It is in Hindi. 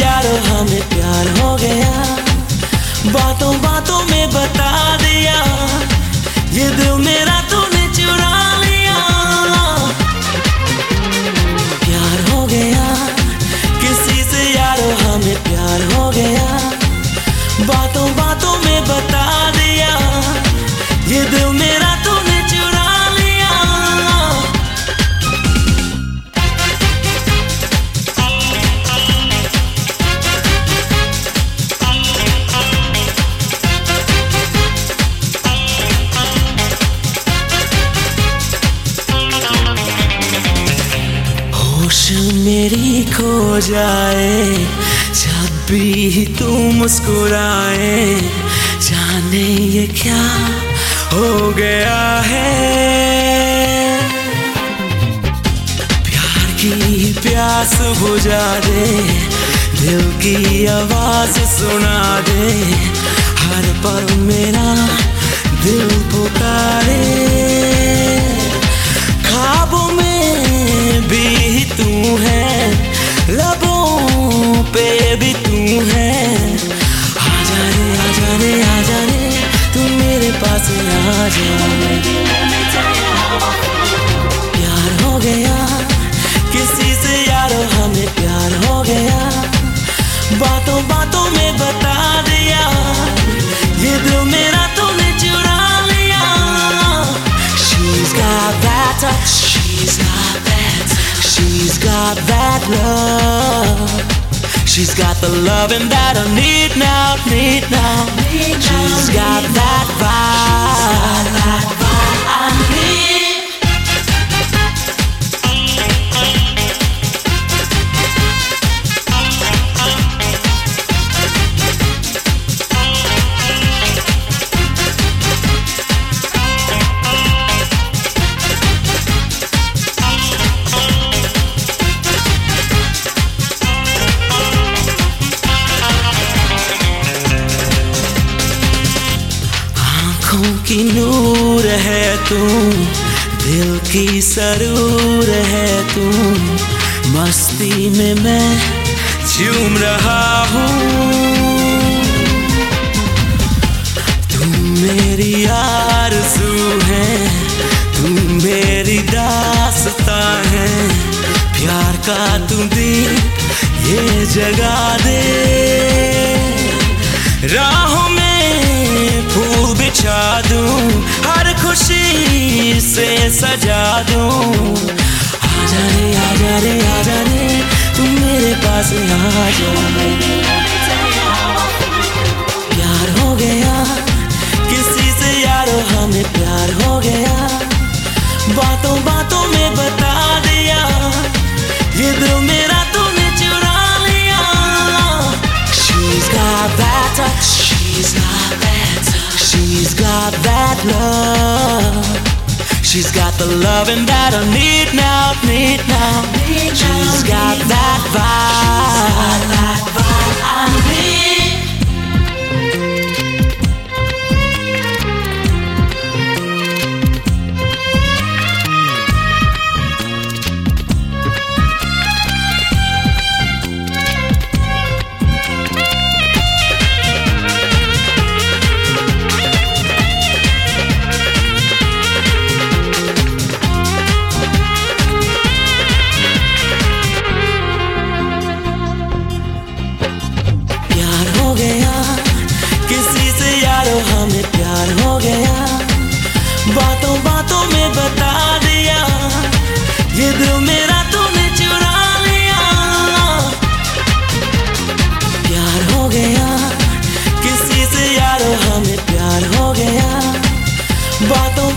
यार हमें प्यार हो गया। बातों बातों में बता दिया। ये दिल मेरा तू खो जाए। जब भी तू मुस्कुराए, जाने ये क्या हो गया है? प्यार की प्यास बुझा दे, दिल की आवाज़ सुना दे। हर पल मेरा दिल पुकारे। प्यार हो गया किसी से यारो हमें प्यार हो गया बातों बातों में बता दिया ये दिल मेरा तूने चुरा लिया She's got that touch She's got that She's got that love She's got the loving that I need now, need now. She's got that आँखों की नूर है तू, दिल की सरूर है तू। मस्ती में मैं झूम रहा हूँ। तू मेरी आरज़ू है तुम मेरी दास्ता है। प्यार का तू दीप ये जगा दे। राहों में से सजा दूँ। आजा रे आजा रे आजा रे तू मेरे पास आ जा प्यार हो गया, किसी से यारो हमें प्यार हो गया। बातों बातों में बता दिया, ये दिल मेरा तूने चुरा लिया। She's got that touch, She's got that touch, She's got that love She's got the loving that I need now, need now. She's got that vibe. मेरा तूने चुरा लिया। प्यार हो गया, किसी से यार हमें प्यार हो गया। बातों